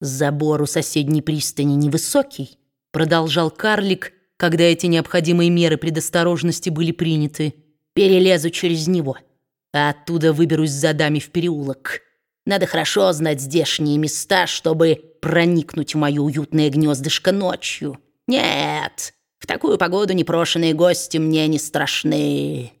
Забор у соседней пристани невысокий, продолжал карлик, когда эти необходимые меры предосторожности были приняты. Перелезу через него, а оттуда выберусь за дами в переулок. Надо хорошо знать здешние места, чтобы проникнуть в мое уютное гнездышко ночью. Нет, в такую погоду непрошенные гости мне не страшны.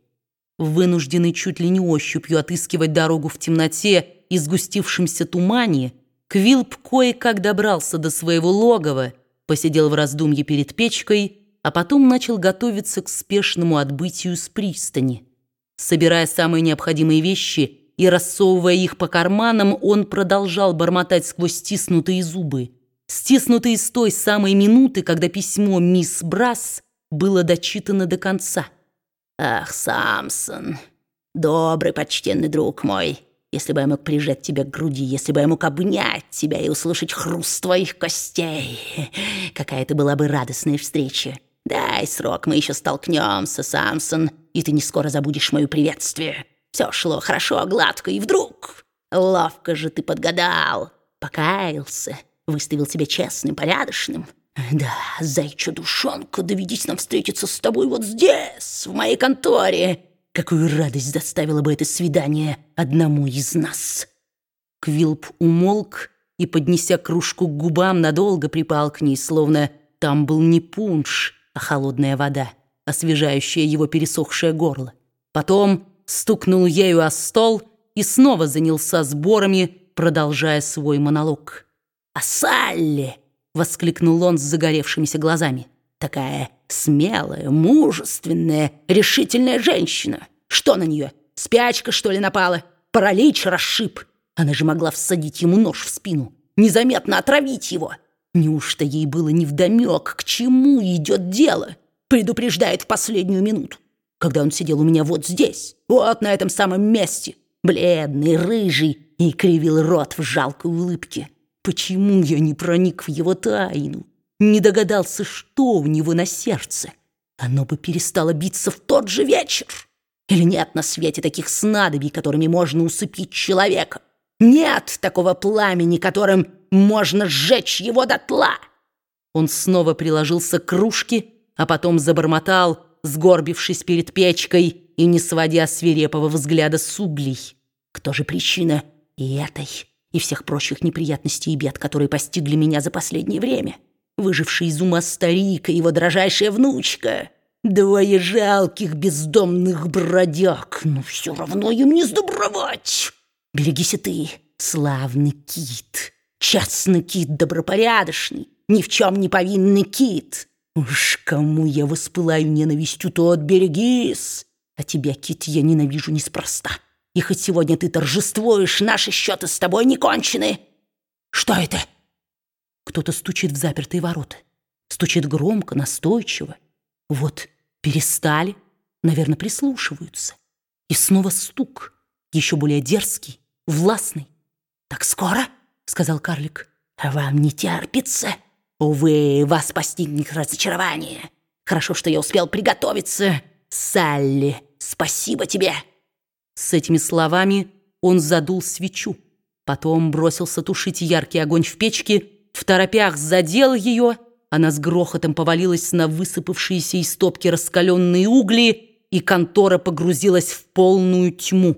Вынужденный чуть ли не ощупью отыскивать дорогу в темноте и сгустившемся тумане, Квилп кое-как добрался до своего логова, посидел в раздумье перед печкой, а потом начал готовиться к спешному отбытию с пристани. Собирая самые необходимые вещи и рассовывая их по карманам, он продолжал бормотать сквозь стиснутые зубы. Стиснутые с той самой минуты, когда письмо мисс Брас было дочитано до конца. «Ах, Самсон, добрый, почтенный друг мой!» Если бы я мог прижать тебя к груди, если бы я мог обнять тебя и услышать хруст твоих костей, какая это была бы радостная встреча. Дай срок, мы еще столкнемся, Самсон, и ты не скоро забудешь мое приветствие. Все шло хорошо, гладко, и вдруг... Ловко же ты подгадал, покаялся, выставил себя честным, порядочным. Да, зайча душонка, доведись нам встретиться с тобой вот здесь, в моей конторе. Какую радость доставило бы это свидание одному из нас!» Квилп умолк и, поднеся кружку к губам, надолго припал к ней, словно там был не пунш, а холодная вода, освежающая его пересохшее горло. Потом стукнул ею о стол и снова занялся сборами, продолжая свой монолог. «А Салли!» — воскликнул он с загоревшимися глазами. Такая смелая, мужественная, решительная женщина. Что на нее? Спячка, что ли, напала? Паралич расшиб. Она же могла всадить ему нож в спину, незаметно отравить его. Неужто ей было невдомек, к чему идет дело? Предупреждает в последнюю минуту, когда он сидел у меня вот здесь, вот на этом самом месте, бледный, рыжий, и кривил рот в жалкой улыбке. Почему я не проник в его тайну? Не догадался, что у него на сердце, оно бы перестало биться в тот же вечер. Или нет на свете таких снадобий, которыми можно усыпить человека? Нет такого пламени, которым можно сжечь его дотла. Он снова приложился к кружке, а потом забормотал, сгорбившись перед печкой и не сводя свирепого взгляда с углей. Кто же причина и этой, и всех прочих неприятностей и бед, которые постигли меня за последнее время?» Выживший из ума старик и его дрожайшая внучка. Двое жалких бездомных бродяг, но все равно им не сдобровать. Берегись и ты, славный кит, частный кит добропорядочный, ни в чем не повинный кит. Уж кому я воспылаю ненавистью, тот берегись. А тебя, кит, я ненавижу неспроста. И хоть сегодня ты торжествуешь, наши счеты с тобой не кончены. Что это? Кто-то стучит в запертые ворота. Стучит громко, настойчиво. Вот, перестали, наверное, прислушиваются. И снова стук, еще более дерзкий, властный. «Так скоро?» — сказал карлик. «Вам не терпится? Увы, вас постигнет разочарование. Хорошо, что я успел приготовиться. Салли, спасибо тебе!» С этими словами он задул свечу. Потом бросился тушить яркий огонь в печке в торопях задел ее, она с грохотом повалилась на высыпавшиеся из топки раскаленные угли, и контора погрузилась в полную тьму.